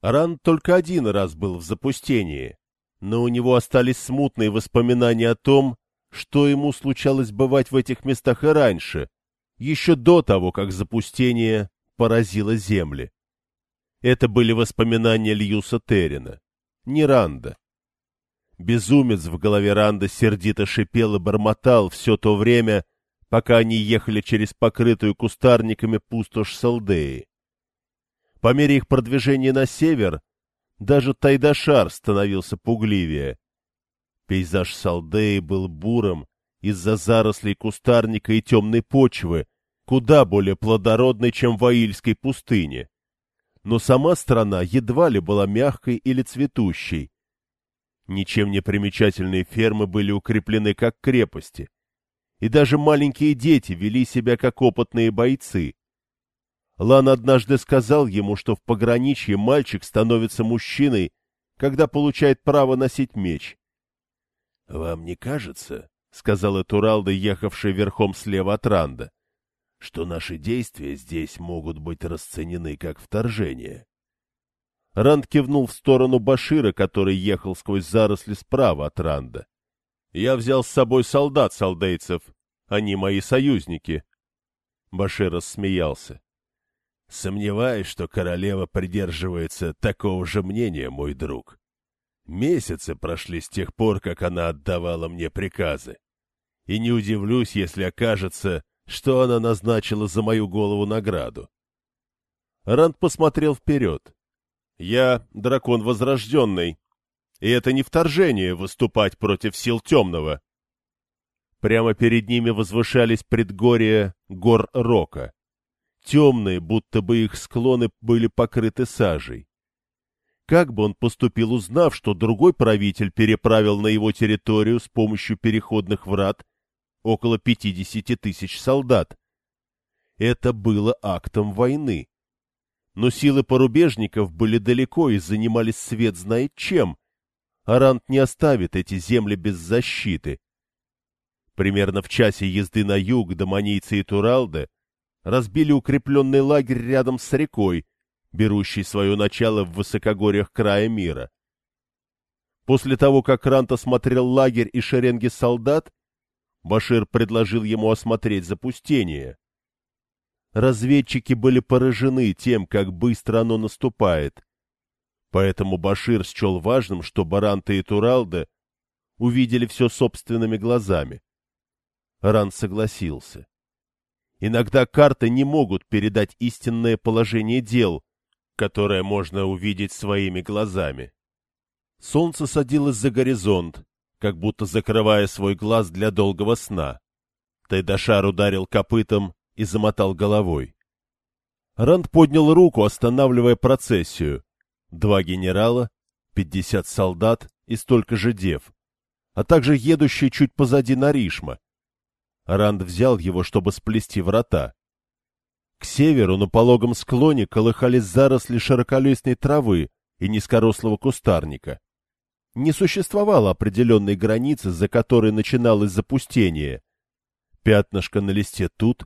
Ран только один раз был в запустении, но у него остались смутные воспоминания о том, что ему случалось бывать в этих местах и раньше, еще до того, как запустение поразило земли. Это были воспоминания Льюса Террина, не Ранда. Безумец в голове Ранда сердито шипел и бормотал все то время, пока они ехали через покрытую кустарниками пустошь Салдеи. По мере их продвижения на север, даже Тайдашар становился пугливее. Пейзаж Салдеи был бурым из-за зарослей кустарника и темной почвы, куда более плодородной, чем в Аильской пустыне. Но сама страна едва ли была мягкой или цветущей. Ничем не примечательные фермы были укреплены как крепости. И даже маленькие дети вели себя как опытные бойцы. Лан однажды сказал ему, что в пограничье мальчик становится мужчиной, когда получает право носить меч. — Вам не кажется, — сказал Этуралда, ехавший верхом слева от Ранда, — что наши действия здесь могут быть расценены как вторжение? Ранд кивнул в сторону Башира, который ехал сквозь заросли справа от Ранда. — Я взял с собой солдат салдейцев. Они мои союзники. Башир рассмеялся. — Сомневаюсь, что королева придерживается такого же мнения, мой друг. Месяцы прошли с тех пор, как она отдавала мне приказы. И не удивлюсь, если окажется, что она назначила за мою голову награду. Ранд посмотрел вперед. Я дракон возрожденный, и это не вторжение выступать против сил темного. Прямо перед ними возвышались предгорья гор Рока. Темные, будто бы их склоны были покрыты сажей. Как бы он поступил, узнав, что другой правитель переправил на его территорию с помощью переходных врат около пятидесяти тысяч солдат? Это было актом войны. Но силы порубежников были далеко и занимались свет знает чем. Арант не оставит эти земли без защиты. Примерно в часе езды на юг до Манийцы и Туралды разбили укрепленный лагерь рядом с рекой, берущей свое начало в высокогорьях края мира. После того, как Рант осмотрел лагерь и шеренги солдат, Башир предложил ему осмотреть запустение. Разведчики были поражены тем, как быстро оно наступает. Поэтому Башир счел важным, что Баранта и Туралда увидели все собственными глазами. Ран согласился. Иногда карты не могут передать истинное положение дел, которое можно увидеть своими глазами. Солнце садилось за горизонт, как будто закрывая свой глаз для долгого сна. Тайдашар ударил копытом и замотал головой. Ранд поднял руку, останавливая процессию. Два генерала, пятьдесят солдат и столько же дев, а также едущий чуть позади Наришма. Ранд взял его, чтобы сплести врата. К северу на пологом склоне колыхались заросли широколистной травы и низкорослого кустарника. Не существовало определенной границы, за которой начиналось запустение. Пятнышко на листе тут,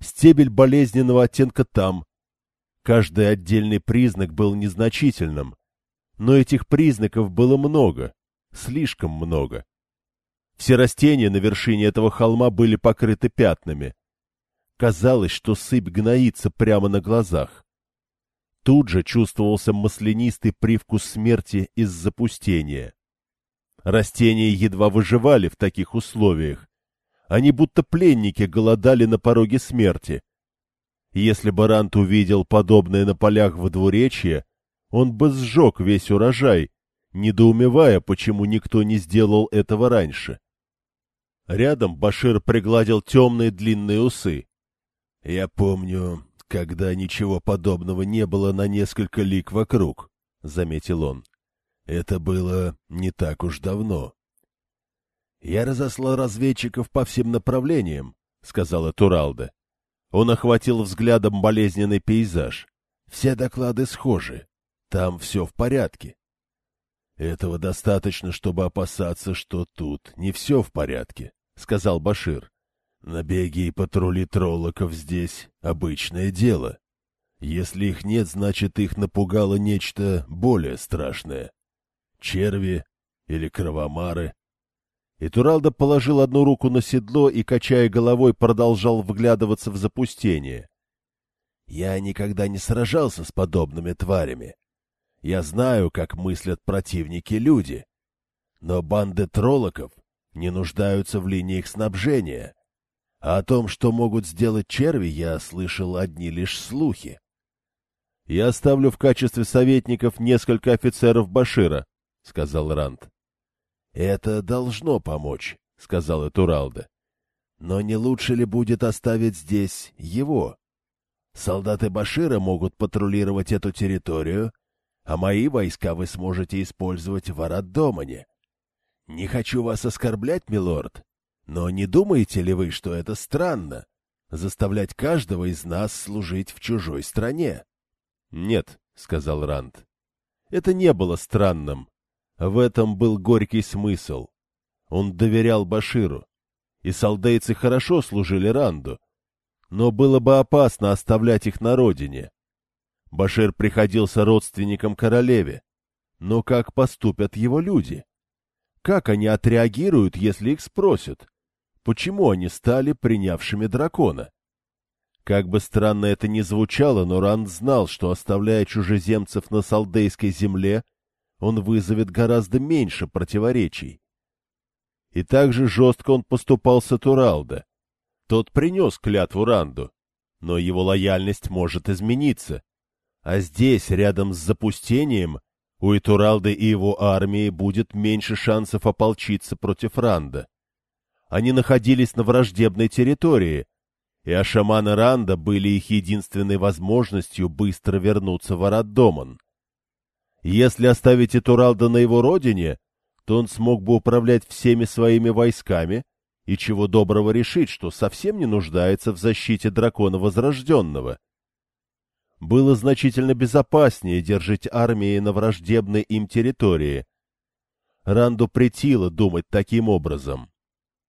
стебель болезненного оттенка там. Каждый отдельный признак был незначительным, но этих признаков было много, слишком много. Все растения на вершине этого холма были покрыты пятнами. Казалось, что сыпь гноится прямо на глазах. Тут же чувствовался маслянистый привкус смерти из запустения. Растения едва выживали в таких условиях, они будто пленники голодали на пороге смерти. Если бы Рант увидел подобное на полях в двуречье, он бы сжег весь урожай, недоумевая, почему никто не сделал этого раньше. Рядом Башир пригладил темные длинные усы. — Я помню, когда ничего подобного не было на несколько лик вокруг, — заметил он. — Это было не так уж давно. «Я разослал разведчиков по всем направлениям», — сказала Туралда. Он охватил взглядом болезненный пейзаж. «Все доклады схожи. Там все в порядке». «Этого достаточно, чтобы опасаться, что тут не все в порядке», — сказал Башир. «Набеги и патрули троллоков здесь — обычное дело. Если их нет, значит, их напугало нечто более страшное. Черви или кровомары. И Туралда положил одну руку на седло и, качая головой, продолжал вглядываться в запустение. Я никогда не сражался с подобными тварями. Я знаю, как мыслят противники-люди. Но банды троллоков не нуждаются в линиях снабжения. А о том, что могут сделать черви, я слышал одни лишь слухи. — Я оставлю в качестве советников несколько офицеров Башира, — сказал Ранд. — Это должно помочь, — сказал Этуралда. — Но не лучше ли будет оставить здесь его? Солдаты Башира могут патрулировать эту территорию, а мои войска вы сможете использовать в Араддомане. Не хочу вас оскорблять, милорд, но не думаете ли вы, что это странно — заставлять каждого из нас служить в чужой стране? — Нет, — сказал Ранд. Это не было странным. В этом был горький смысл. Он доверял Баширу, и солдейцы хорошо служили Ранду. Но было бы опасно оставлять их на родине. Башир приходился родственником королеве. Но как поступят его люди? Как они отреагируют, если их спросят? Почему они стали принявшими дракона? Как бы странно это ни звучало, но Ранд знал, что, оставляя чужеземцев на Салдейской земле, он вызовет гораздо меньше противоречий. И так же жестко он поступал с Атуралда. Тот принес клятву Ранду, но его лояльность может измениться. А здесь, рядом с запустением, у Итуралды и его армии будет меньше шансов ополчиться против Ранда. Они находились на враждебной территории, и ашаманы Ранда были их единственной возможностью быстро вернуться в Араддоман. Если оставить Итуралда на его родине, то он смог бы управлять всеми своими войсками и чего доброго решить, что совсем не нуждается в защите дракона Возрожденного. Было значительно безопаснее держать армии на враждебной им территории. Ранду притило думать таким образом.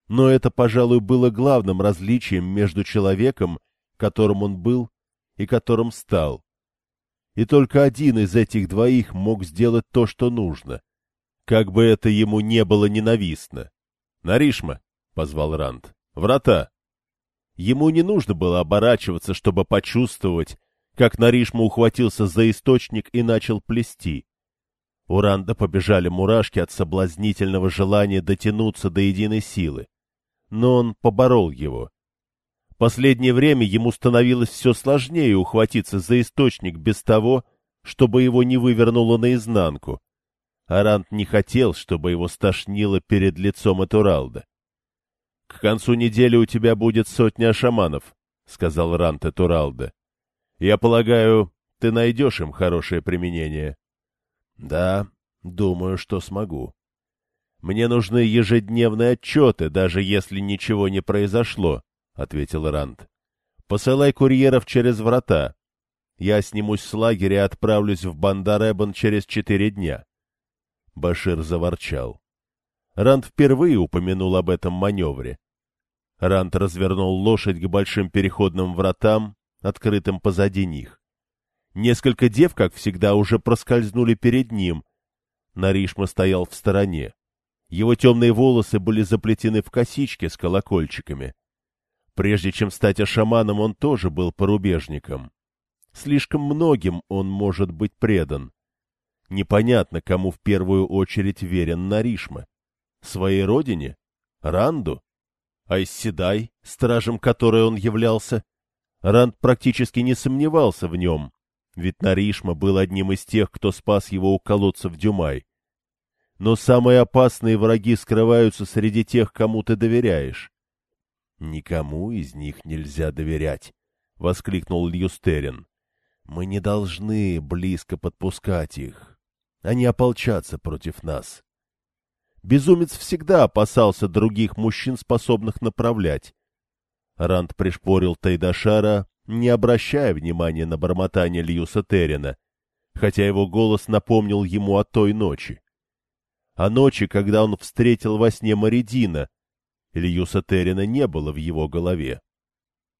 Но это, пожалуй, было главным различием между человеком, которым он был и которым стал. И только один из этих двоих мог сделать то, что нужно. Как бы это ему не было ненавистно. — Наришма, — позвал Ранд, — врата. Ему не нужно было оборачиваться, чтобы почувствовать, как Наришма ухватился за источник и начал плести. У Ранда побежали мурашки от соблазнительного желания дотянуться до единой силы. Но он поборол его. Последнее время ему становилось все сложнее ухватиться за источник без того, чтобы его не вывернуло наизнанку. Арант не хотел, чтобы его стошнило перед лицом Этуралда. — К концу недели у тебя будет сотня шаманов, — сказал Рант Этуралда. — Я полагаю, ты найдешь им хорошее применение. — Да, думаю, что смогу. Мне нужны ежедневные отчеты, даже если ничего не произошло, — ответил Ранд. — Посылай курьеров через врата. Я снимусь с лагеря и отправлюсь в Бандаребан через четыре дня. Башир заворчал. Ранд впервые упомянул об этом маневре. Ранд развернул лошадь к большим переходным вратам, открытым позади них. Несколько дев, как всегда, уже проскользнули перед ним. Наришма стоял в стороне. Его темные волосы были заплетены в косички с колокольчиками. Прежде чем стать ашаманом, он тоже был порубежником. Слишком многим он может быть предан. Непонятно, кому в первую очередь верен Наришма. Своей родине? Ранду? Айсседай, стражем которой он являлся? Ранд практически не сомневался в нем, ведь Наришма был одним из тех, кто спас его у колодца в Дюмай. Но самые опасные враги скрываются среди тех, кому ты доверяешь. — Никому из них нельзя доверять, — воскликнул Льюстерин. — Мы не должны близко подпускать их. Они ополчатся против нас. Безумец всегда опасался других мужчин, способных направлять. Ранд пришпорил Тайдашара, не обращая внимания на бормотание Льюса Террина, хотя его голос напомнил ему о той ночи. О ночи, когда он встретил во сне Маридина, Льюса Террина не было в его голове.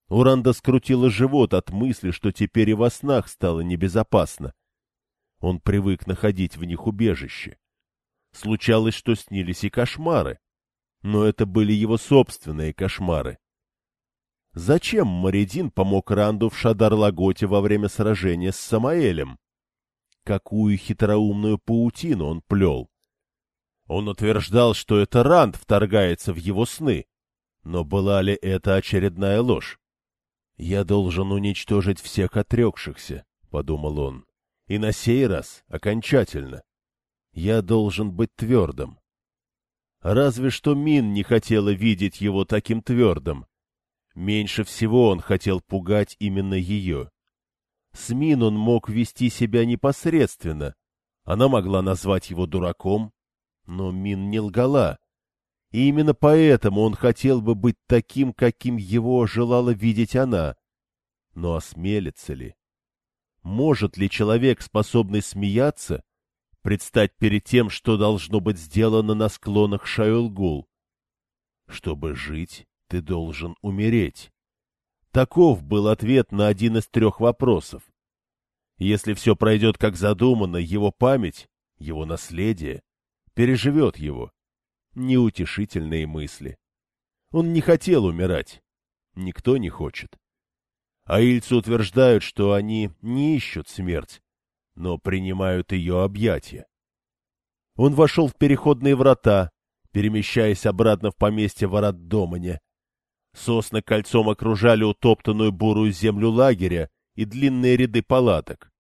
У Ранда скрутило живот от мысли, что теперь и во снах стало небезопасно. Он привык находить в них убежище. Случалось, что снились и кошмары. Но это были его собственные кошмары. Зачем Маридин помог Ранду в Шадар-Лаготе во время сражения с Самаэлем? Какую хитроумную паутину он плел! Он утверждал, что это Ранд вторгается в его сны. Но была ли это очередная ложь? «Я должен уничтожить всех отрекшихся», — подумал он. «И на сей раз окончательно. Я должен быть твердым». Разве что Мин не хотела видеть его таким твердым. Меньше всего он хотел пугать именно ее. С Мин он мог вести себя непосредственно. Она могла назвать его дураком, но Мин не лгала. И именно поэтому он хотел бы быть таким, каким его желала видеть она. Но осмелится ли? Может ли человек, способный смеяться, предстать перед тем, что должно быть сделано на склонах Шаюлгул? Чтобы жить, ты должен умереть. Таков был ответ на один из трех вопросов. Если все пройдет как задумано, его память, его наследие, переживет его. Неутешительные мысли. Он не хотел умирать. Никто не хочет. Аильцы утверждают, что они не ищут смерть, но принимают ее объятия. Он вошел в переходные врата, перемещаясь обратно в поместье ворот Домане, Сосны кольцом окружали утоптанную бурую землю лагеря и длинные ряды палаток.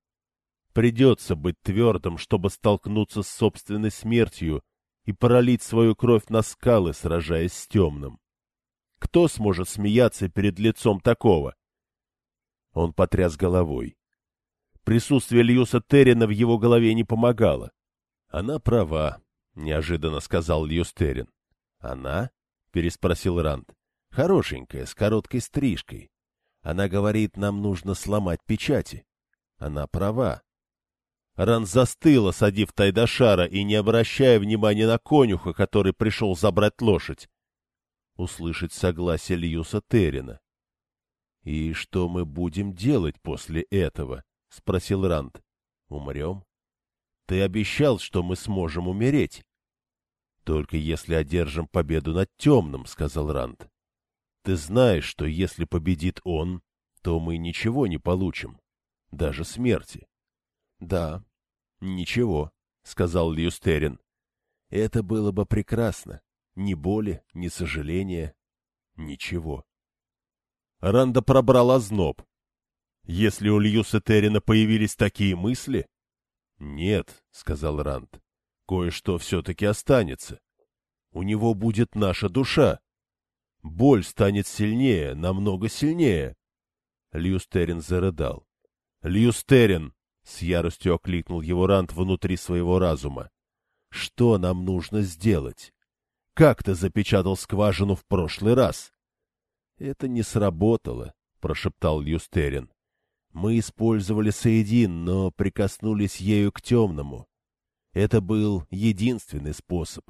Придется быть твердым, чтобы столкнуться с собственной смертью и пролить свою кровь на скалы, сражаясь с темным. Кто сможет смеяться перед лицом такого? Он потряс головой. Присутствие Льюса Террина в его голове не помогало. — Она права, — неожиданно сказал Льюс Террин. — Она? — переспросил Ранд. Хорошенькая, с короткой стрижкой. Она говорит, нам нужно сломать печати. Она права. Ран застыл, осадив Тайдашара и не обращая внимания на конюха, который пришел забрать лошадь. Услышать согласие Льюса Террина. — И что мы будем делать после этого? — спросил Ранд. — Умрем? — Ты обещал, что мы сможем умереть. — Только если одержим победу над темным, — сказал Ранд. Ты знаешь, что если победит он, то мы ничего не получим, даже смерти. — Да, ничего, — сказал Льюстерин. — Это было бы прекрасно. Ни боли, ни сожаления, ничего. Ранда пробрал озноб. Если у Льюса Террина появились такие мысли... — Нет, — сказал Ранд, — кое-что все-таки останется. У него будет наша душа. Боль станет сильнее, намного сильнее. Льюстерин зарыдал. «Льюстерин!» — с яростью окликнул его Рант внутри своего разума. «Что нам нужно сделать? Как ты запечатал скважину в прошлый раз?» «Это не сработало», — прошептал Льюстерин. «Мы использовали Саидин, но прикоснулись ею к темному. Это был единственный способ.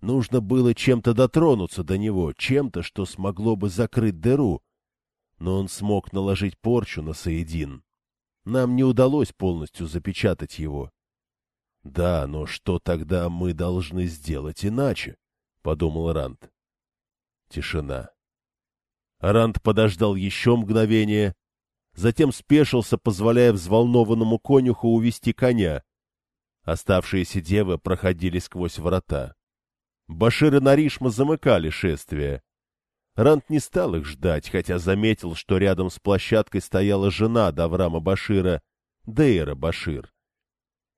Нужно было чем-то дотронуться до него, чем-то, что смогло бы закрыть дыру. Но он смог наложить порчу на Саидин. Нам не удалось полностью запечатать его. — Да, но что тогда мы должны сделать иначе? — подумал Ранд. Тишина. Ранд подождал еще мгновение, затем спешился, позволяя взволнованному конюху увести коня. Оставшиеся девы проходили сквозь врата. Башир и Наришма замыкали шествие. Рант не стал их ждать, хотя заметил, что рядом с площадкой стояла жена Даврама Башира, Дейра Башир.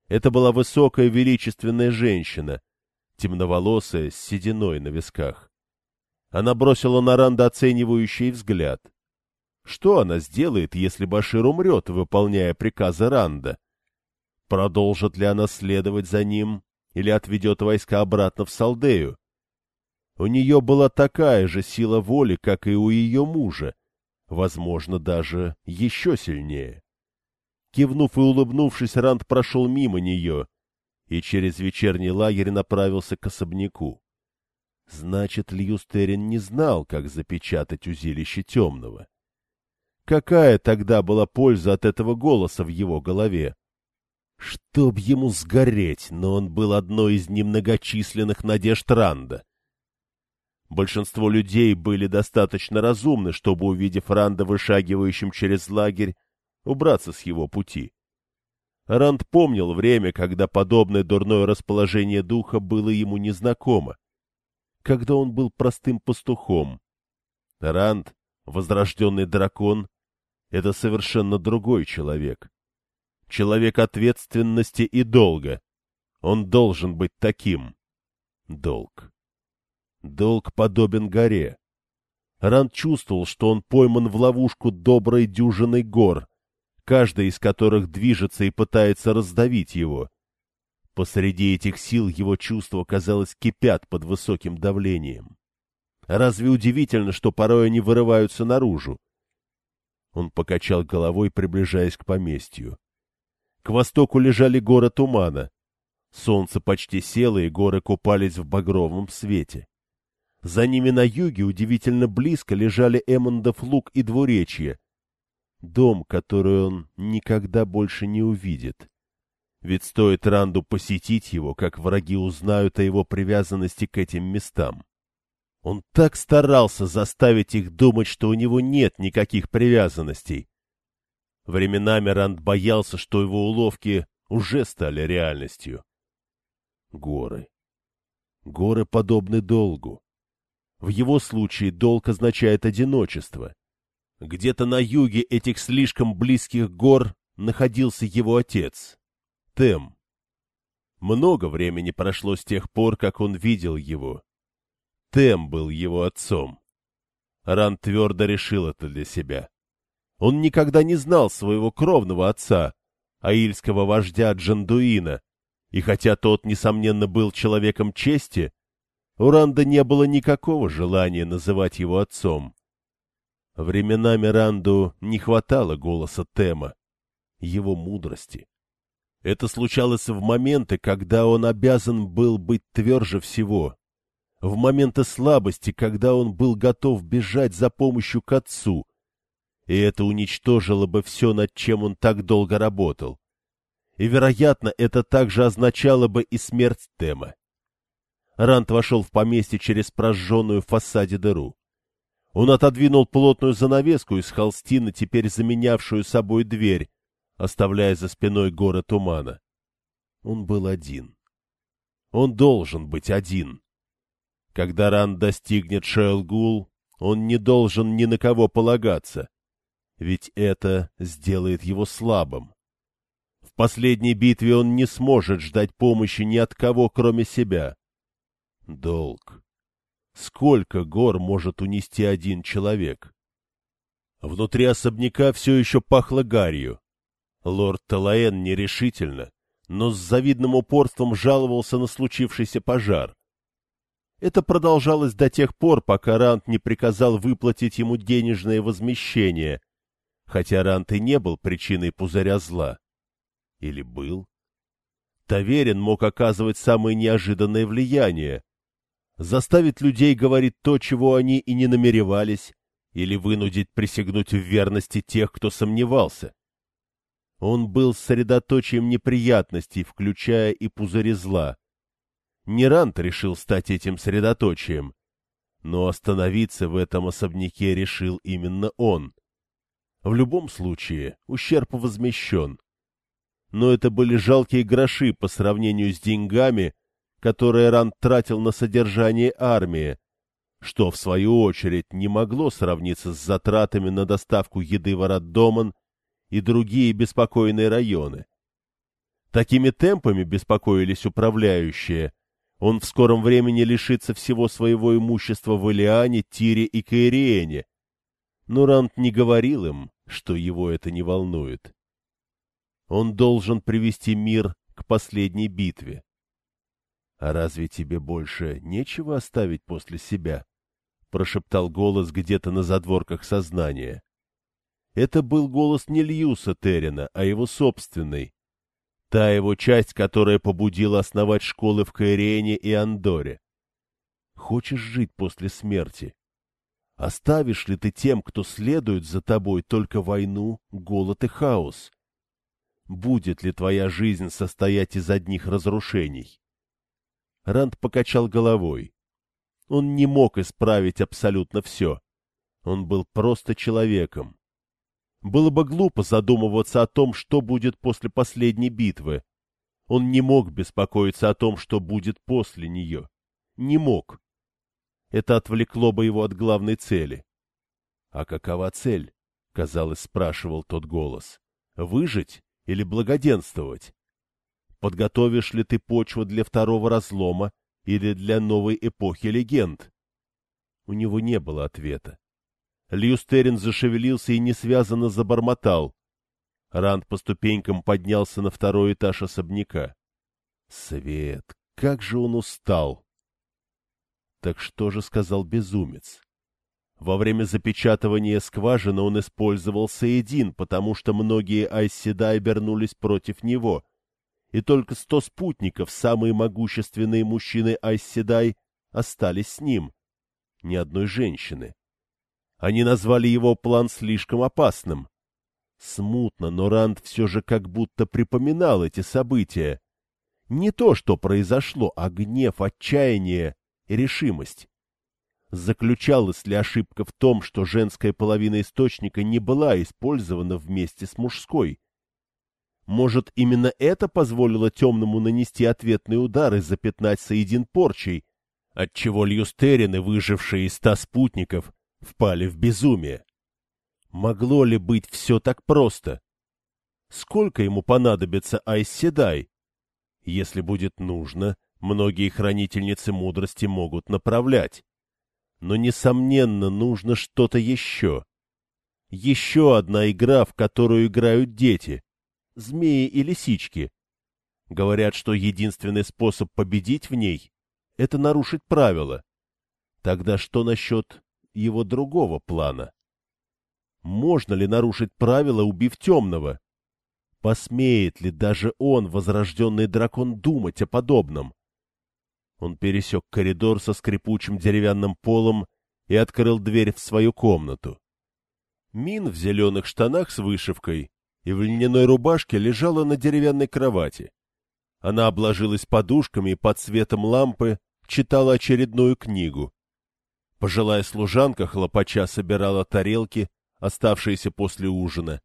Это была высокая величественная женщина, темноволосая, с сединой на висках. Она бросила на Ранда оценивающий взгляд. Что она сделает, если Башир умрет, выполняя приказы Ранда? Продолжит ли она следовать за ним или отведет войска обратно в Салдею. У нее была такая же сила воли, как и у ее мужа, возможно, даже еще сильнее. Кивнув и улыбнувшись, Ранд прошел мимо нее и через вечерний лагерь направился к особняку. Значит, Льюстерин не знал, как запечатать узилище темного. Какая тогда была польза от этого голоса в его голове? Чтоб ему сгореть, но он был одной из немногочисленных надежд Ранда. Большинство людей были достаточно разумны, чтобы, увидев Ранда вышагивающим через лагерь, убраться с его пути. Ранд помнил время, когда подобное дурное расположение духа было ему незнакомо, когда он был простым пастухом. Ранд, возрожденный дракон, — это совершенно другой человек. Человек ответственности и долга. Он должен быть таким. Долг. Долг подобен горе. Ранд чувствовал, что он пойман в ловушку доброй дюжиной гор, каждая из которых движется и пытается раздавить его. Посреди этих сил его чувства, казалось, кипят под высоким давлением. Разве удивительно, что порой они вырываются наружу? Он покачал головой, приближаясь к поместью. К востоку лежали горы тумана. Солнце почти село, и горы купались в багровом свете. За ними на юге удивительно близко лежали Эммондов луг и двуречье. Дом, который он никогда больше не увидит. Ведь стоит Ранду посетить его, как враги узнают о его привязанности к этим местам. Он так старался заставить их думать, что у него нет никаких привязанностей. Временами Ранд боялся, что его уловки уже стали реальностью. Горы. Горы подобны долгу. В его случае долг означает одиночество. Где-то на юге этих слишком близких гор находился его отец, Тем. Много времени прошло с тех пор, как он видел его. Тем был его отцом. Ран твердо решил это для себя. Он никогда не знал своего кровного отца, аильского вождя Джандуина, и хотя тот, несомненно, был человеком чести, у Ранда не было никакого желания называть его отцом. Временами Ранду не хватало голоса Тема, его мудрости. Это случалось в моменты, когда он обязан был быть тверже всего, в моменты слабости, когда он был готов бежать за помощью к отцу, и это уничтожило бы все, над чем он так долго работал. И, вероятно, это также означало бы и смерть Тема. Рант вошел в поместье через прожженную в фасаде дыру. Он отодвинул плотную занавеску из холстины, теперь заменявшую собой дверь, оставляя за спиной горы тумана. Он был один. Он должен быть один. Когда Ран достигнет Шелгул, он не должен ни на кого полагаться, ведь это сделает его слабым. В последней битве он не сможет ждать помощи ни от кого, кроме себя. Долг. Сколько гор может унести один человек? Внутри особняка все еще пахло гарью. Лорд Талаэн нерешительно, но с завидным упорством жаловался на случившийся пожар. Это продолжалось до тех пор, пока Рант не приказал выплатить ему денежное возмещение, хотя Рант и не был причиной пузыря зла. Или был? Таверин мог оказывать самое неожиданное влияние, заставить людей говорить то, чего они и не намеревались, или вынудить присягнуть в верности тех, кто сомневался. Он был средоточием неприятностей, включая и пузыри зла. Нерант решил стать этим средоточием, но остановиться в этом особняке решил именно он. В любом случае, ущерб возмещен. Но это были жалкие гроши по сравнению с деньгами, которые Ранд тратил на содержание армии, что, в свою очередь, не могло сравниться с затратами на доставку еды в Араддоман и другие беспокойные районы. Такими темпами беспокоились управляющие. Он в скором времени лишится всего своего имущества в Элиане, Тире и Каириене. Но Ранд не говорил им, что его это не волнует. Он должен привести мир к последней битве. «А разве тебе больше нечего оставить после себя?» — прошептал голос где-то на задворках сознания. Это был голос не Льюса Террина, а его собственный. Та его часть, которая побудила основать школы в Каирене и Андоре. Хочешь жить после смерти? Оставишь ли ты тем, кто следует за тобой, только войну, голод и хаос? Будет ли твоя жизнь состоять из одних разрушений? Ранд покачал головой. Он не мог исправить абсолютно все. Он был просто человеком. Было бы глупо задумываться о том, что будет после последней битвы. Он не мог беспокоиться о том, что будет после нее. Не мог. Это отвлекло бы его от главной цели. — А какова цель? — казалось, спрашивал тот голос. — Выжить или благоденствовать? Подготовишь ли ты почву для второго разлома или для новой эпохи легенд? У него не было ответа. Льюстерин зашевелился и несвязанно забормотал. Ранд по ступенькам поднялся на второй этаж особняка. Свет, как же он устал! Так что же сказал безумец? Во время запечатывания скважины он использовал Саедин, потому что многие Айсседай обернулись против него. И только сто спутников, самые могущественные мужчины Айсседай, остались с ним. Ни одной женщины. Они назвали его план слишком опасным. Смутно, но Ранд все же как будто припоминал эти события. Не то, что произошло, а гнев, отчаяние решимость. Заключалась ли ошибка в том, что женская половина источника не была использована вместе с мужской? Может, именно это позволило темному нанести ответный удар и запятнать Саидин порчей, отчего Льюстерины, выжившие из ста спутников, впали в безумие. Могло ли быть все так просто? Сколько ему понадобится Айседай? Если будет нужно, многие хранительницы мудрости могут направлять. Но, несомненно, нужно что-то еще. Еще одна игра, в которую играют дети. Змеи и лисички. Говорят, что единственный способ победить в ней — это нарушить правила. Тогда что насчет его другого плана. Можно ли нарушить правила, убив темного? Посмеет ли даже он, возрожденный дракон, думать о подобном? Он пересек коридор со скрипучим деревянным полом и открыл дверь в свою комнату. Мин в зеленых штанах с вышивкой и в льняной рубашке лежала на деревянной кровати. Она обложилась подушками и под светом лампы читала очередную книгу. Пожилая служанка хлопача собирала тарелки, оставшиеся после ужина.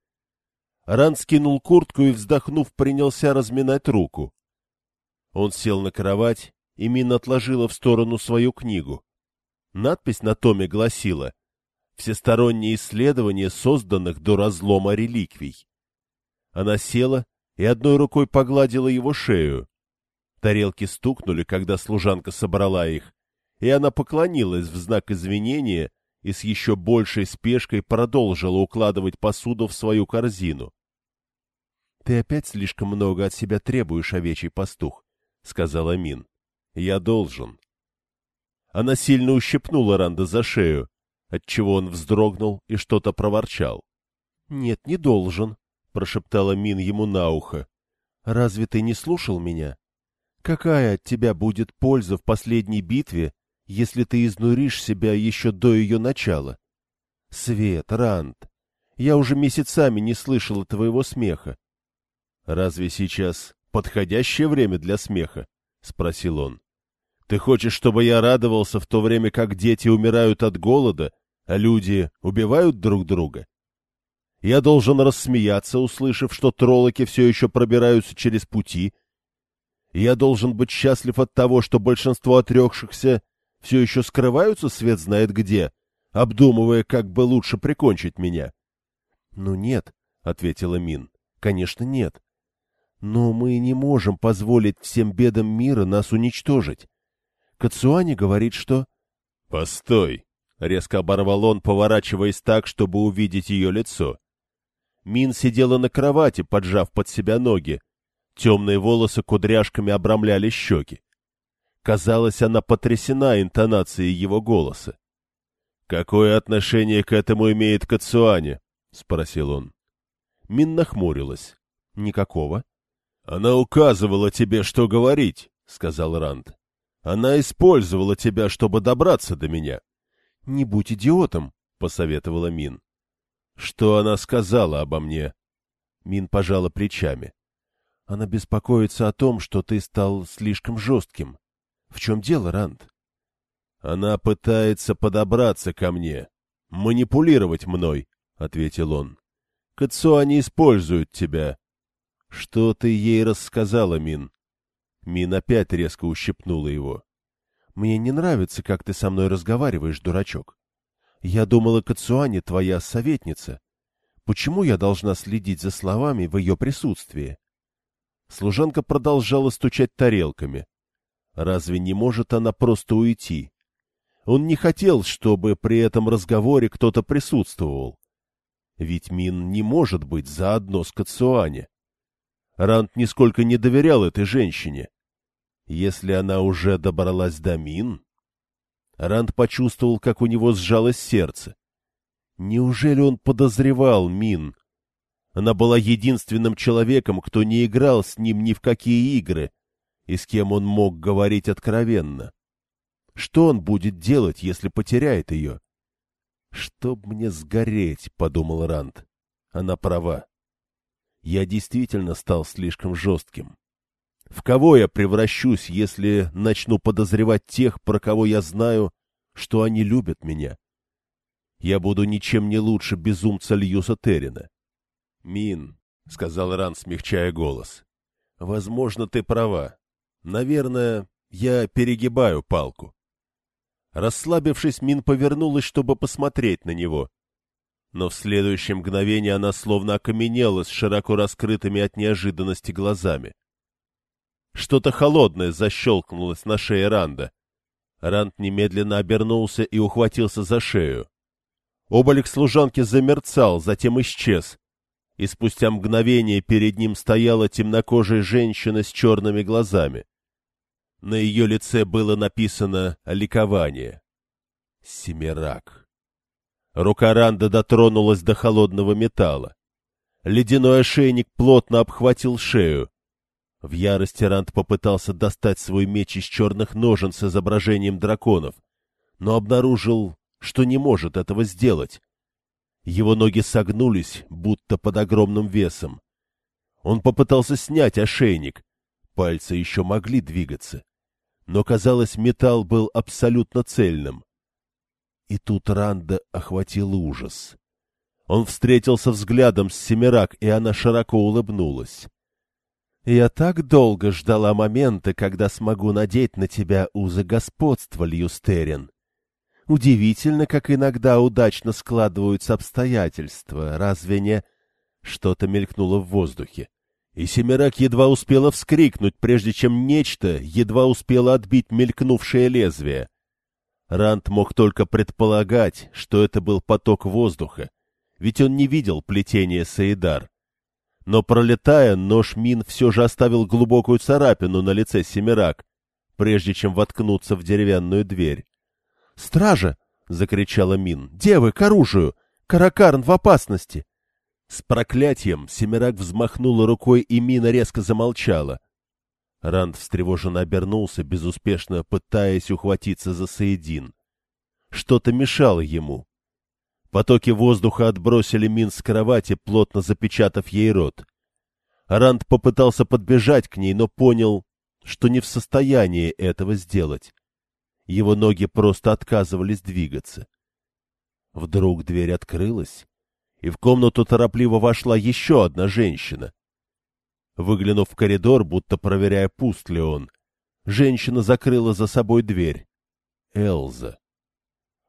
Ран скинул куртку и, вздохнув, принялся разминать руку. Он сел на кровать, и Мин отложила в сторону свою книгу. Надпись на томе гласила «Всесторонние исследования созданных до разлома реликвий». Она села и одной рукой погладила его шею. Тарелки стукнули, когда служанка собрала их, и она поклонилась в знак извинения и с еще большей спешкой продолжила укладывать посуду в свою корзину. — Ты опять слишком много от себя требуешь, овечий пастух, — сказала Мин. — Я должен. Она сильно ущипнула Ранда за шею, отчего он вздрогнул и что-то проворчал. — Нет, не должен, — прошептала Мин ему на ухо. — Разве ты не слушал меня? Какая от тебя будет польза в последней битве, если ты изнуришь себя еще до ее начала. Свет, Ранд, я уже месяцами не слышала твоего смеха. — Разве сейчас подходящее время для смеха? — спросил он. — Ты хочешь, чтобы я радовался в то время, как дети умирают от голода, а люди убивают друг друга? Я должен рассмеяться, услышав, что троллоки все еще пробираются через пути. Я должен быть счастлив от того, что большинство отрекшихся все еще скрываются свет знает где, обдумывая, как бы лучше прикончить меня? — Ну нет, — ответила Мин, — конечно нет. Но мы не можем позволить всем бедам мира нас уничтожить. Кацуани говорит, что... — Постой! — резко оборвал он, поворачиваясь так, чтобы увидеть ее лицо. Мин сидела на кровати, поджав под себя ноги. Темные волосы кудряшками обрамляли щеки. Казалось, она потрясена интонацией его голоса. — Какое отношение к этому имеет Кацуане? — спросил он. Мин нахмурилась. — Никакого. — Она указывала тебе, что говорить, — сказал Ранд. — Она использовала тебя, чтобы добраться до меня. — Не будь идиотом, — посоветовала Мин. — Что она сказала обо мне? Мин пожала плечами. Она беспокоится о том, что ты стал слишком жестким. В чем дело, Ранд? Она пытается подобраться ко мне, манипулировать мной, — ответил он. Кацуани используют тебя. Что ты ей рассказала, Мин? Мин опять резко ущипнула его. Мне не нравится, как ты со мной разговариваешь, дурачок. Я думала, Кацуани твоя советница. Почему я должна следить за словами в ее присутствии? Служанка продолжала стучать тарелками. Разве не может она просто уйти? Он не хотел, чтобы при этом разговоре кто-то присутствовал. Ведь Мин не может быть заодно с Кацуане. Рант нисколько не доверял этой женщине. Если она уже добралась до Мин... Ранд почувствовал, как у него сжалось сердце. Неужели он подозревал Мин? Она была единственным человеком, кто не играл с ним ни в какие игры, и с кем он мог говорить откровенно. Что он будет делать, если потеряет ее? «Чтоб мне сгореть», — подумал Ранд. Она права. Я действительно стал слишком жестким. В кого я превращусь, если начну подозревать тех, про кого я знаю, что они любят меня? Я буду ничем не лучше безумца Льюса Террина. — Мин, — сказал Ран, смягчая голос, — возможно, ты права. Наверное, я перегибаю палку. Расслабившись, Мин повернулась, чтобы посмотреть на него. Но в следующее мгновение она словно окаменела с широко раскрытыми от неожиданности глазами. Что-то холодное защелкнулось на шее Ранда. Ранд немедленно обернулся и ухватился за шею. Оболик служанки замерцал, затем исчез, и спустя мгновение перед ним стояла темнокожая женщина с черными глазами. На ее лице было написано «Ликование». Семирак. Рука Ранда дотронулась до холодного металла. Ледяной ошейник плотно обхватил шею. В ярости Ранд попытался достать свой меч из черных ножен с изображением драконов, но обнаружил, что не может этого сделать. Его ноги согнулись, будто под огромным весом. Он попытался снять ошейник. Пальцы еще могли двигаться но, казалось, металл был абсолютно цельным. И тут Ранда охватил ужас. Он встретился взглядом с Семирак, и она широко улыбнулась. «Я так долго ждала момента, когда смогу надеть на тебя узы господства, Льюстерин. Удивительно, как иногда удачно складываются обстоятельства, разве не...» Что-то мелькнуло в воздухе и Семирак едва успела вскрикнуть, прежде чем нечто едва успело отбить мелькнувшее лезвие. Рант мог только предполагать, что это был поток воздуха, ведь он не видел плетения Саидар. Но, пролетая, нож Мин все же оставил глубокую царапину на лице Семирак, прежде чем воткнуться в деревянную дверь. «Стража!» — закричала Мин. «Девы, к оружию! Каракарн в опасности!» С проклятием Семирак взмахнула рукой, и Мина резко замолчала. Ранд встревоженно обернулся, безуспешно пытаясь ухватиться за Саедин. Что-то мешало ему. Потоки воздуха отбросили Мин с кровати, плотно запечатав ей рот. Ранд попытался подбежать к ней, но понял, что не в состоянии этого сделать. Его ноги просто отказывались двигаться. Вдруг дверь открылась, и в комнату торопливо вошла еще одна женщина. Выглянув в коридор, будто проверяя, пуст ли он, женщина закрыла за собой дверь. Элза.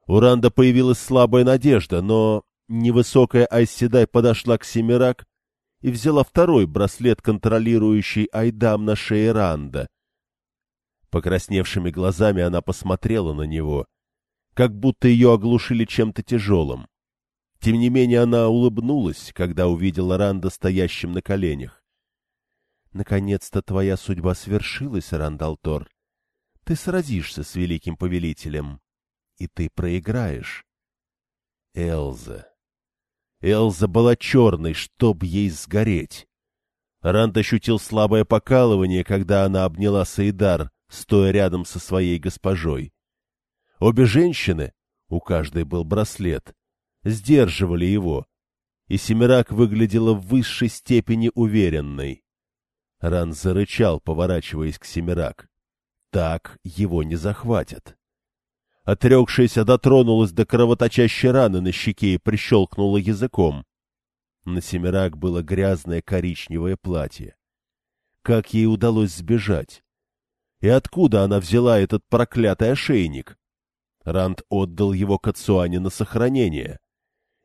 У Ранда появилась слабая надежда, но невысокая Айседай подошла к Семирак и взяла второй браслет, контролирующий Айдам на шее Ранда. Покрасневшими глазами она посмотрела на него, как будто ее оглушили чем-то тяжелым. Тем не менее она улыбнулась, когда увидела Ранда стоящим на коленях. — Наконец-то твоя судьба свершилась, Рандалтор. Ты сразишься с великим повелителем, и ты проиграешь. Элза. Элза была черной, чтоб ей сгореть. Ранд ощутил слабое покалывание, когда она обняла Саидар, стоя рядом со своей госпожой. Обе женщины У каждой был браслет. Сдерживали его. И Семирак выглядела в высшей степени уверенной. Ран зарычал, поворачиваясь к Семирак. Так его не захватят. Отрекшаяся дотронулась до кровоточащей раны на щеке и прищелкнула языком. На Семирак было грязное коричневое платье. Как ей удалось сбежать? И откуда она взяла этот проклятый ошейник? Ранд отдал его Кацуане на сохранение,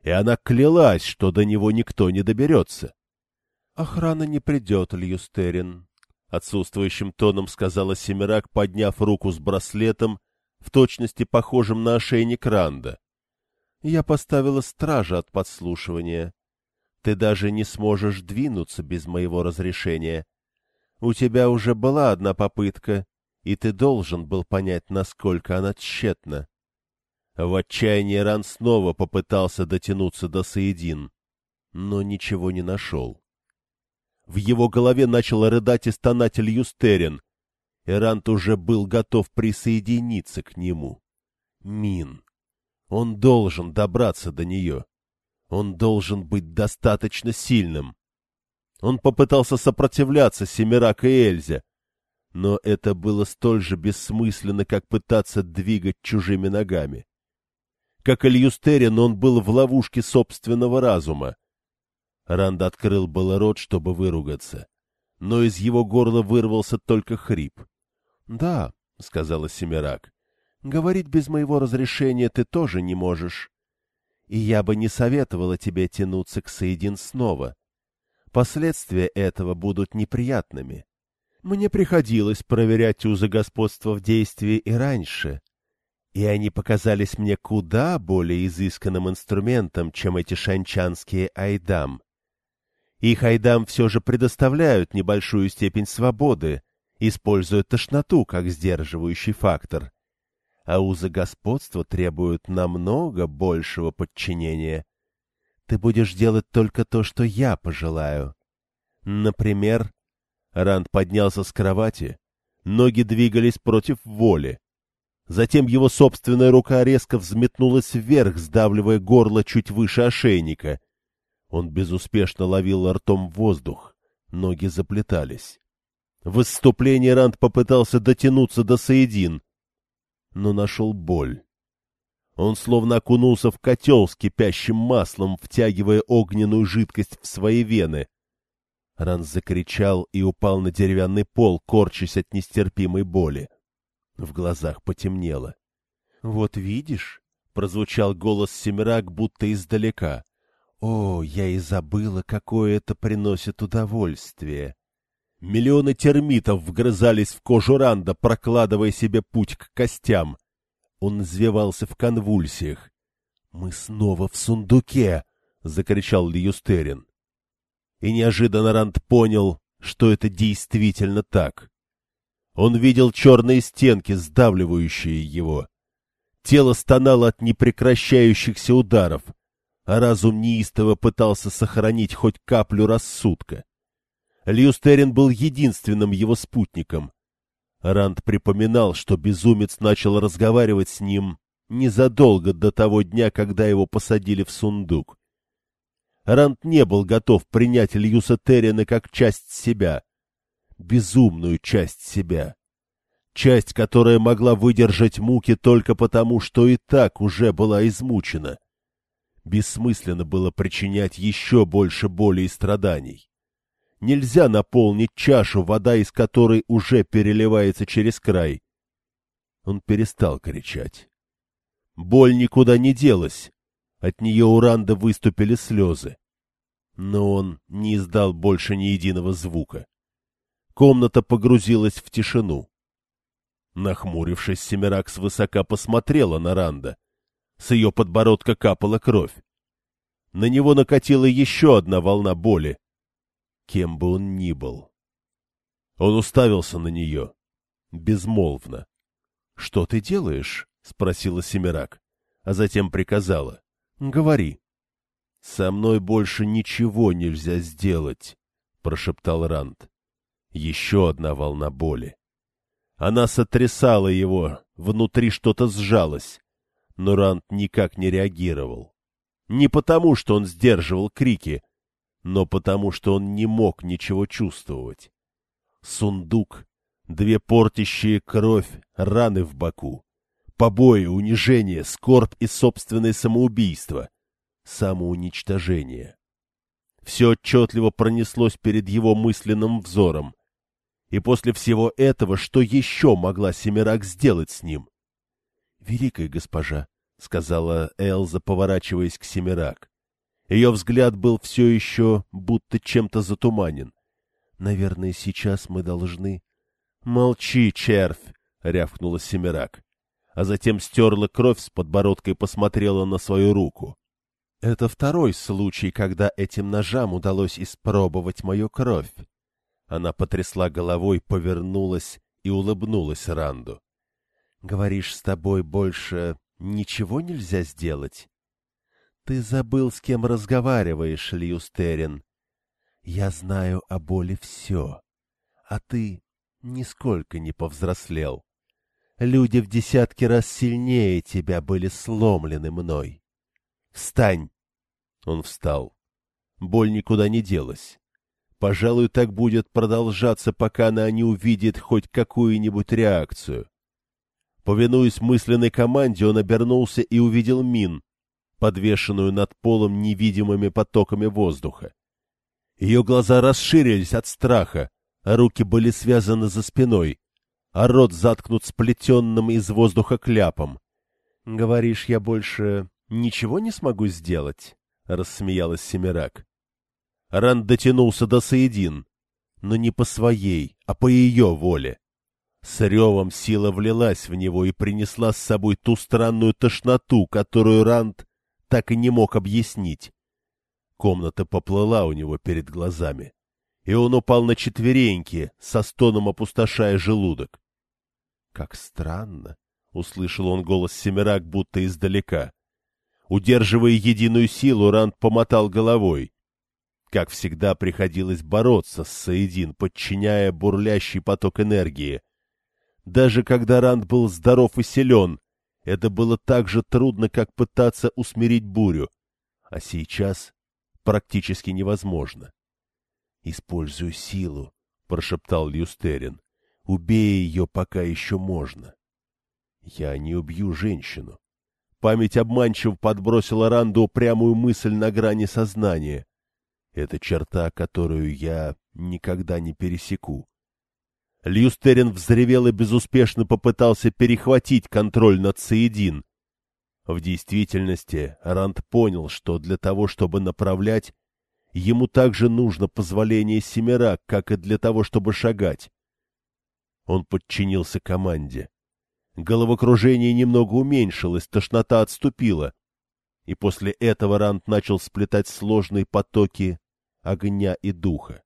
и она клялась, что до него никто не доберется. — Охрана не придет, Льюстерин, — отсутствующим тоном сказала Семирак, подняв руку с браслетом, в точности похожим на ошейник Ранда. — Я поставила стража от подслушивания. Ты даже не сможешь двинуться без моего разрешения. У тебя уже была одна попытка, и ты должен был понять, насколько она тщетна. В отчаянии Ран снова попытался дотянуться до Саедин, но ничего не нашел. В его голове начал рыдать и стонать Льюстерин, и Рант уже был готов присоединиться к нему. Мин. Он должен добраться до нее. Он должен быть достаточно сильным. Он попытался сопротивляться Семирак и Эльзе, но это было столь же бессмысленно, как пытаться двигать чужими ногами. Как и Льюстерин, он был в ловушке собственного разума. Ранд открыл было рот, чтобы выругаться, но из его горла вырвался только хрип. — Да, — сказала Семирак, — говорить без моего разрешения ты тоже не можешь. И я бы не советовала тебе тянуться к Саидин снова. Последствия этого будут неприятными. Мне приходилось проверять узы господства в действии и раньше, и они показались мне куда более изысканным инструментом, чем эти шанчанские айдам. Их айдам все же предоставляют небольшую степень свободы, используя тошноту как сдерживающий фактор, а узы господства требуют намного большего подчинения. Ты будешь делать только то, что я пожелаю. Например, Ранд поднялся с кровати, ноги двигались против воли. Затем его собственная рука резко взметнулась вверх, сдавливая горло чуть выше ошейника. Он безуспешно ловил ртом воздух, ноги заплетались. В исступлении Ранд попытался дотянуться до Саедин, но нашел боль. Он словно окунулся в котел с кипящим маслом, втягивая огненную жидкость в свои вены. Ранс закричал и упал на деревянный пол, корчась от нестерпимой боли. В глазах потемнело. — Вот видишь, — прозвучал голос Семирак будто издалека. — О, я и забыла, какое это приносит удовольствие. Миллионы термитов вгрызались в кожу Ранда, прокладывая себе путь к костям. Он извивался в конвульсиях. — Мы снова в сундуке! — закричал Льюстерин и неожиданно Ранд понял, что это действительно так. Он видел черные стенки, сдавливающие его. Тело стонало от непрекращающихся ударов, а разум неистово пытался сохранить хоть каплю рассудка. Льюстерин был единственным его спутником. Ранд припоминал, что безумец начал разговаривать с ним незадолго до того дня, когда его посадили в сундук. Ранд не был готов принять Льюса Террина как часть себя. Безумную часть себя. Часть, которая могла выдержать муки только потому, что и так уже была измучена. Бессмысленно было причинять еще больше боли и страданий. Нельзя наполнить чашу, вода из которой уже переливается через край. Он перестал кричать. Боль никуда не делась, от нее у Ранда выступили слезы. Но он не издал больше ни единого звука. Комната погрузилась в тишину. Нахмурившись, Семирак свысока посмотрела на Ранда. С ее подбородка капала кровь. На него накатила еще одна волна боли. Кем бы он ни был. Он уставился на нее. Безмолвно. — Что ты делаешь? — спросила Семирак, а затем приказала. — Говори. — Со мной больше ничего нельзя сделать, — прошептал Ранд. Еще одна волна боли. Она сотрясала его, внутри что-то сжалось. но Ранд никак не реагировал. Не потому, что он сдерживал крики, но потому, что он не мог ничего чувствовать. Сундук, две портящие кровь, раны в боку, побои, унижение, скорбь и собственное самоубийство, самоуничтожение. Все отчетливо пронеслось перед его мысленным взором. И после всего этого, что еще могла Семирак сделать с ним? — Великая госпожа, — сказала Элза, поворачиваясь к Семирак. Ее взгляд был все еще будто чем-то затуманен. — Наверное, сейчас мы должны... — Молчи, червь! — рявкнула Семирак. А затем стерла кровь с подбородка и посмотрела на свою руку. — Это второй случай, когда этим ножам удалось испробовать мою кровь. Она потрясла головой, повернулась и улыбнулась Ранду. — Говоришь, с тобой больше ничего нельзя сделать? Ты забыл, с кем разговариваешь, Льюстерин. Я знаю о боли все, а ты нисколько не повзрослел. Люди в десятки раз сильнее тебя были сломлены мной. Встань! Он встал. Боль никуда не делась. Пожалуй, так будет продолжаться, пока она не увидит хоть какую-нибудь реакцию. Повинуясь мысленной команде, он обернулся и увидел Мин, подвешенную над полом невидимыми потоками воздуха. Ее глаза расширились от страха, а руки были связаны за спиной, а рот заткнут сплетенным из воздуха кляпом. — Говоришь, я больше ничего не смогу сделать? — рассмеялась Семирак. Ранд дотянулся до Саедин, но не по своей, а по ее воле. С ревом сила влилась в него и принесла с собой ту странную тошноту, которую Ранд так и не мог объяснить. Комната поплыла у него перед глазами, и он упал на четвереньки, со стоном опустошая желудок. — Как странно! — услышал он голос Семирак будто издалека. Удерживая единую силу, Ранд помотал головой. Как всегда, приходилось бороться с Саидин, подчиняя бурлящий поток энергии — даже когда Ранд был здоров и силен, это было так же трудно, как пытаться усмирить бурю. А сейчас практически невозможно. — Используй силу, — прошептал Люстерин. — Убей ее, пока еще можно. Я не убью женщину. Память обманчиво подбросила Ранду прямую мысль на грани сознания. Это черта, которую я никогда не пересеку. Льюстерин взревел и безуспешно попытался перехватить контроль над Саидин. В действительности Ранд понял, что для того, чтобы направлять, ему также нужно позволение Семера, как и для того, чтобы шагать. Он подчинился команде. Головокружение немного уменьшилось, тошнота отступила, и после этого Ранд начал сплетать сложные потоки огня и духа.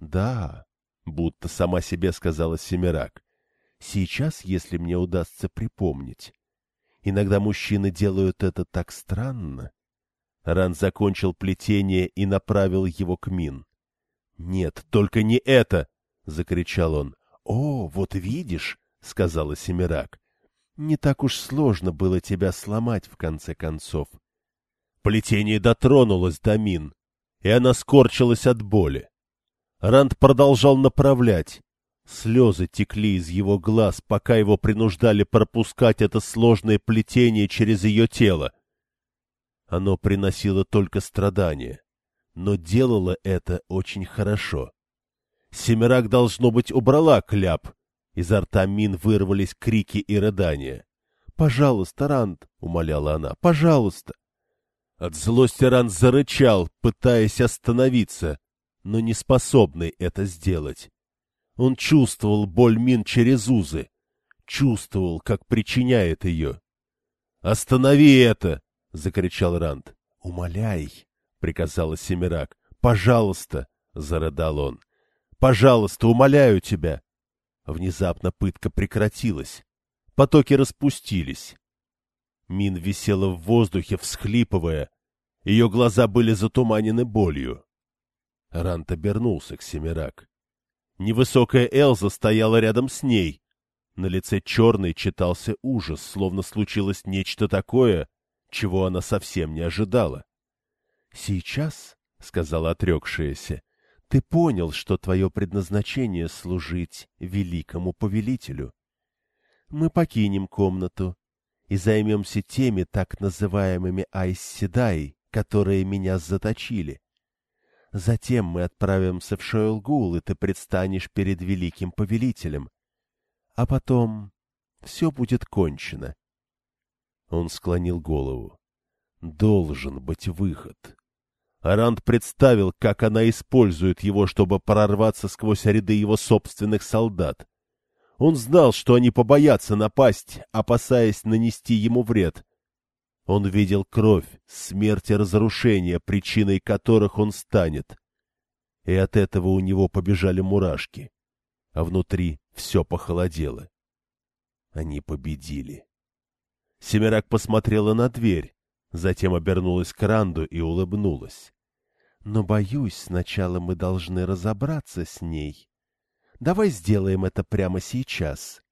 Да, будто сама себе сказала Семирак. Сейчас, если мне удастся припомнить. Иногда мужчины делают это так странно. Ран закончил плетение и направил его к Мин. — Нет, только не это! — закричал он. — О, вот видишь, — сказала Семирак. — Не так уж сложно было тебя сломать, в конце концов. Плетение дотронулось до Мин, и она скорчилась от боли. Ранд продолжал направлять. Слезы текли из его глаз, пока его принуждали пропускать это сложное плетение через ее тело. Оно приносило только страдания, но делало это очень хорошо. Семирак, должно быть, убрала кляп. Изо рта Мин вырвались крики и рыдания. — Пожалуйста, Ранд, — умоляла она, — пожалуйста. От злости Ранд зарычал, пытаясь остановиться, но не способный это сделать. Он чувствовал боль Мин через узы, чувствовал, как причиняет ее. «Останови это!» — закричал Ранд. «Умоляй!» — приказала Семирак. «Пожалуйста!» — зарыдал он. «Пожалуйста, умоляю тебя!» Внезапно пытка прекратилась. Потоки распустились. Мин висела в воздухе, всхлипывая. Ее глаза были затуманены болью. Рант обернулся к Семирак. Невысокая Элза стояла рядом с ней. На лице черной читался ужас, словно случилось нечто такое, чего она совсем не ожидала. — Сейчас, — сказала отрекшаяся, — ты понял, что твое предназначение — служить великому повелителю. Мы покинем комнату и займемся теми так называемыми айсседай, которые меня заточили. Затем мы отправимся в Шойлгул, и ты предстанешь перед великим повелителем. А потом все будет кончено. Он склонил голову. Должен быть выход. Аранд представил, как она использует его, чтобы прорваться сквозь ряды его собственных солдат. Он знал, что они побоятся напасть, опасаясь нанести ему вред. Он видел кровь, смерть и разрушение, причиной которых он станет. И от этого у него побежали мурашки, а внутри все похолодело. Они победили. Семерак посмотрела на дверь, затем обернулась к Ранду и улыбнулась. Но, боюсь, сначала мы должны разобраться с ней. Давай сделаем это прямо сейчас.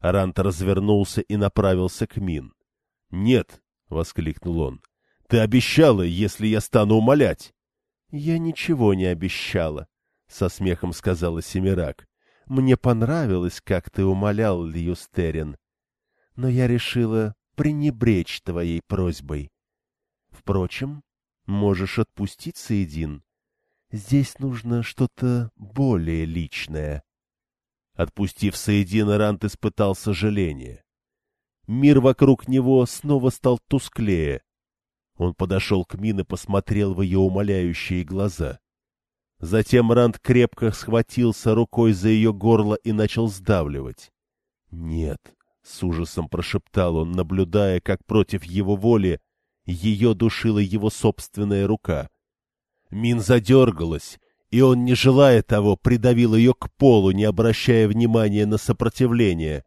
Рант развернулся и направился к Мин. — Нет, — воскликнул он. — Ты обещала, если я стану умолять. — Я ничего не обещала, — со смехом сказала Семирак. — Мне понравилось, как ты умолял, Льюстерин. Но я решила пренебречь твоей просьбой. Впрочем, можешь отпустить Саидин. Здесь нужно что-то более личное. Отпустив Саидина, Рант испытал сожаление. Мир вокруг него снова стал тусклее. Он подошел к Мин и посмотрел в ее умоляющие глаза. Затем Ранд крепко схватился рукой за ее горло и начал сдавливать. «Нет», — с ужасом прошептал он, наблюдая, как против его воли ее душила его собственная рука. Мин задергалась, и он, не желая того, придавил ее к полу, не обращая внимания на сопротивление.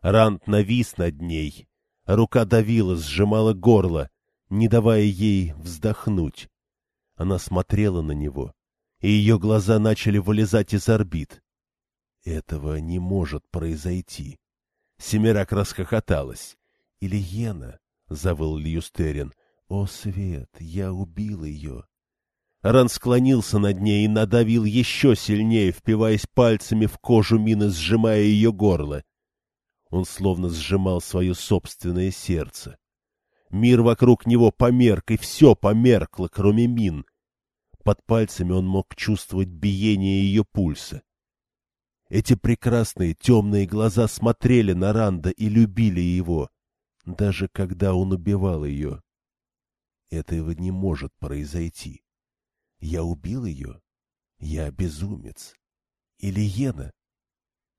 Рант навис над ней. Рука давила, сжимала горло, не давая ей вздохнуть. Она смотрела на него, и ее глаза начали вылезать из орбит. Этого не может произойти. Семерак расхохоталась. Или Ена, — завыл Льюстерин. — О, Свет, я убил ее. Ран склонился над ней и надавил еще сильнее, впиваясь пальцами в кожу мины, сжимая ее горло. Он словно сжимал свое собственное сердце. Мир вокруг него померк, и все померкло, кроме мин. Под пальцами он мог чувствовать биение ее пульса. Эти прекрасные темные глаза смотрели на Ранда и любили его, даже когда он убивал ее. Этого не может произойти. Я убил ее? Я безумец. Или Ена?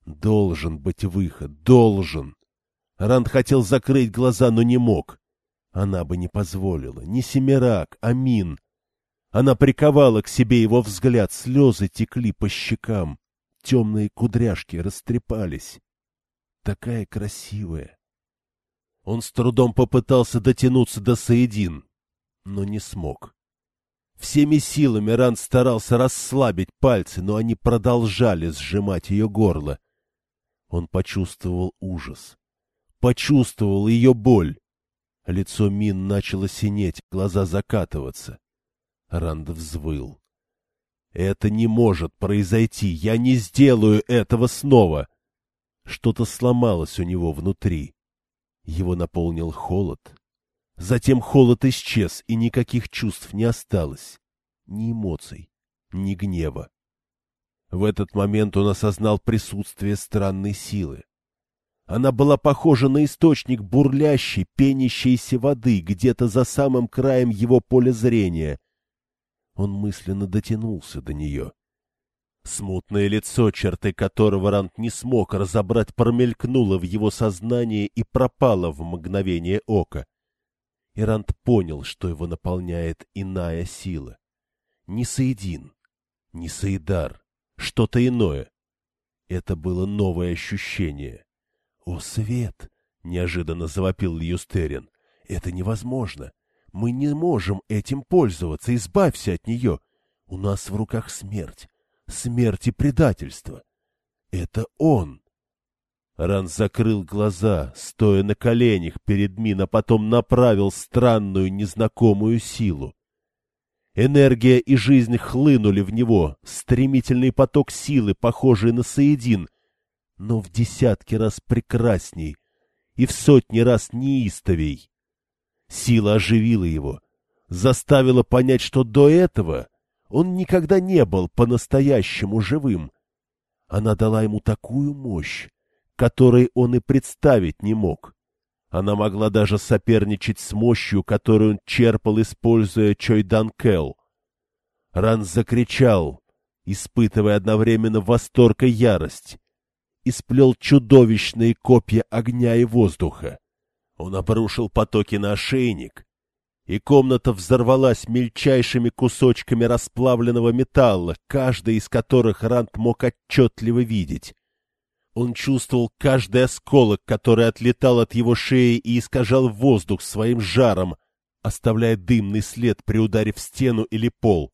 Должен быть выход, должен. Ранд хотел закрыть глаза, но не мог. Она бы не позволила. Не Семирак, Мин. Она приковала к себе его взгляд, слезы текли по щекам. Темные кудряшки растрепались. Такая красивая. Он с трудом попытался дотянуться до Саедин, но не смог. Всеми силами Ранд старался расслабить пальцы, но они продолжали сжимать ее горло. Он почувствовал ужас. Почувствовал ее боль. Лицо Мин начало синеть, глаза закатываться. Ранд взвыл. «Это не может произойти! Я не сделаю этого снова!» Что-то сломалось у него внутри. Его наполнил холод. Затем холод исчез, и никаких чувств не осталось. Ни эмоций, ни гнева. В этот момент он осознал присутствие странной силы. Она была похожа на источник бурлящей, пенящейся воды где-то за самым краем его поля зрения. Он мысленно дотянулся до нее. Смутное лицо, черты которого Рант не смог разобрать, промелькнуло в его сознании и пропало в мгновение ока. И Рант понял, что его наполняет иная сила. Не Саидин, не Саидар, что-то иное. Это было новое ощущение. «О, Свет!» — неожиданно завопил Льюстерин. «Это невозможно. Мы не можем этим пользоваться. Избавься от нее. У нас в руках смерть. Смерть и предательство. Это он!» Ран закрыл глаза, стоя на коленях перед Мин, а потом направил странную незнакомую силу. Энергия и жизнь хлынули в него, стремительный поток силы, похожий на соедин, но в десятки раз прекрасней и в сотни раз неистовей. Сила оживила его, заставила понять, что до этого он никогда не был по-настоящему живым. Она дала ему такую мощь, которой он и представить не мог. Она могла даже соперничать с мощью, которую он черпал, используя Чойдан Кэл. Ран закричал, испытывая одновременно восторг и ярость, и сплел чудовищные копья огня и воздуха. Он обрушил потоки на ошейник, и комната взорвалась мельчайшими кусочками расплавленного металла, каждый из которых Рант мог отчетливо видеть. Он чувствовал каждый осколок, который отлетал от его шеи и искажал воздух своим жаром, оставляя дымный след при ударе в стену или пол.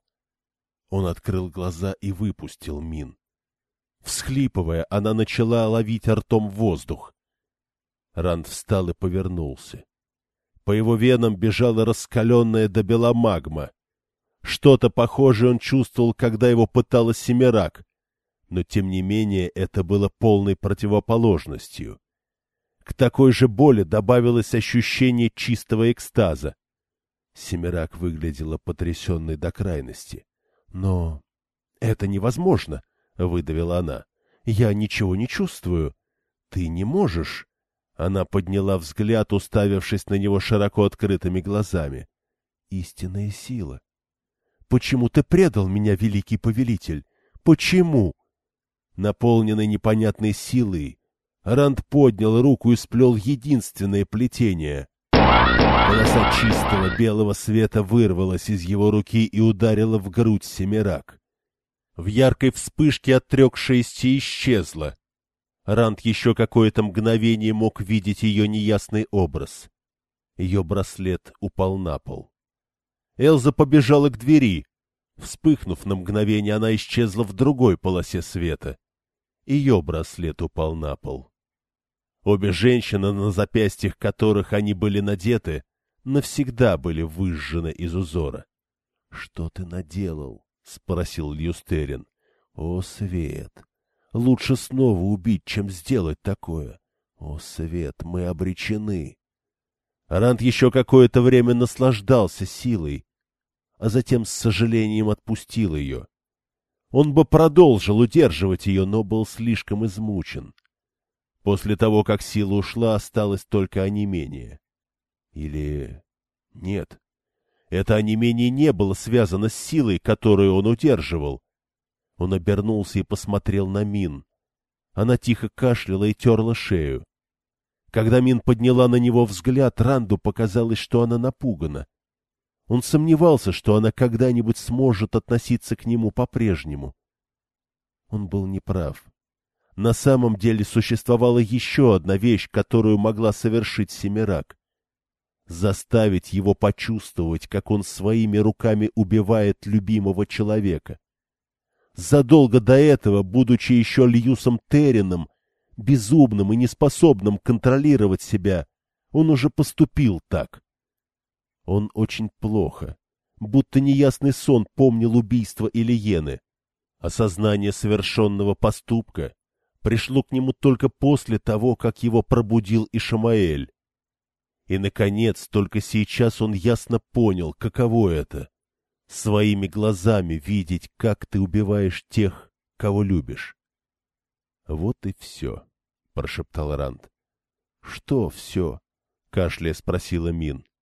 Он открыл глаза и выпустил мин. Всхлипывая, она начала ловить ртом воздух. Ранд встал и повернулся. По его венам бежала раскаленная до бела магма. Что-то похожее он чувствовал, когда его пыталась Семирак, но тем не менее это было полной противоположностью. К такой же боли добавилось ощущение чистого экстаза. Семирак выглядела потрясенной до крайности. — Но это невозможно, — выдавила она. — Я ничего не чувствую. Ты не можешь. Она подняла взгляд, уставившись на него широко открытыми глазами. Истинная сила. Почему ты предал меня, великий повелитель? Почему? Наполненный непонятной силой, Ранд поднял руку и сплел единственное плетение. Полоса чистого белого света вырвалась из его руки и ударила в грудь Семирак. В яркой вспышке отрекшаяся исчезла, Ранд еще какое-то мгновение мог видеть ее неясный образ. Ее браслет упал на пол. Элза побежала к двери. Вспыхнув на мгновение, она исчезла в другой полосе света. Ее браслет упал на пол. Обе женщины, на запястьях которых они были надеты, навсегда были выжжены из узора. — Что ты наделал? — спросил Льюстерин. — О, свет! Лучше снова убить, чем сделать такое. О, Свет, мы обречены. Ранд еще какое-то время наслаждался силой, а затем с сожалением отпустил ее. Он бы продолжил удерживать ее, но был слишком измучен. После того, как сила ушла, осталось только онемение. Или... нет. Это онемение не было связано с силой, которую он удерживал. Он обернулся и посмотрел на Мин. Она тихо кашляла и терла шею. Когда Мин подняла на него взгляд, Ранду показалось, что она напугана. Он сомневался, что она когда-нибудь сможет относиться к нему по-прежнему. Он был неправ. На самом деле существовала еще одна вещь, которую могла совершить Семирак. Заставить его почувствовать, как он своими руками убивает любимого человека. Задолго до этого, будучи еще Льюсом Террином, безумным и неспособным контролировать себя, он уже поступил так. Он очень плохо, будто неясный сон помнил убийство Ильены. Осознание совершенного поступка пришло к нему только после того, как его пробудил Ишамаэль. И, наконец, только сейчас он ясно понял, каково это своими глазами видеть, как ты убиваешь тех, кого любишь. — Вот и все, — прошептал Ранд. — Что все? — кашляя спросила Мин. —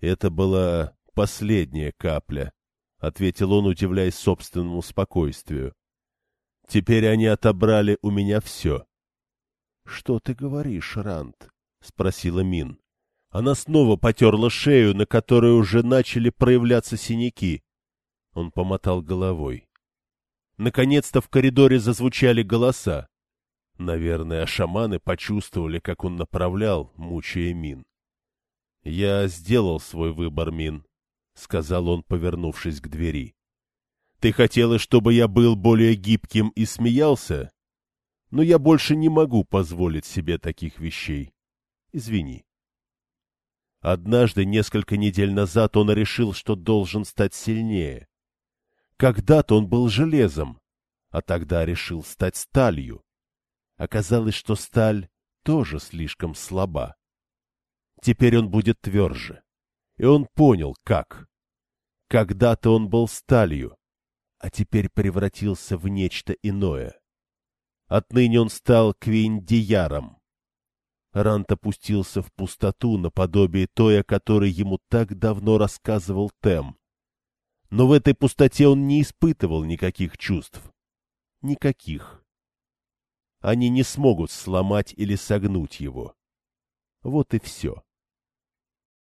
Это была последняя капля, — ответил он, удивляясь собственному спокойствию. — Теперь они отобрали у меня все. — Что ты говоришь, Ранд? — спросила Мин. Она снова потерла шею, на которой уже начали проявляться синяки. Он помотал головой. Наконец-то в коридоре зазвучали голоса. Наверное, шаманы почувствовали, как он направлял, мучая Мин. — Я сделал свой выбор, Мин, — сказал он, повернувшись к двери. — Ты хотела, чтобы я был более гибким и смеялся? но я больше не могу позволить себе таких вещей. Извини. Однажды, несколько недель назад, он решил, что должен стать сильнее. Когда-то он был железом, а тогда решил стать сталью. Оказалось, что сталь тоже слишком слаба. Теперь он будет тверже. И он понял, как. Когда-то он был сталью, а теперь превратился в нечто иное. Отныне он стал Квиндияром. Рант опустился в пустоту наподобие той, о которой ему так давно рассказывал Тем. Но в этой пустоте он не испытывал никаких чувств. Никаких. Они не смогут сломать или согнуть его. Вот и все.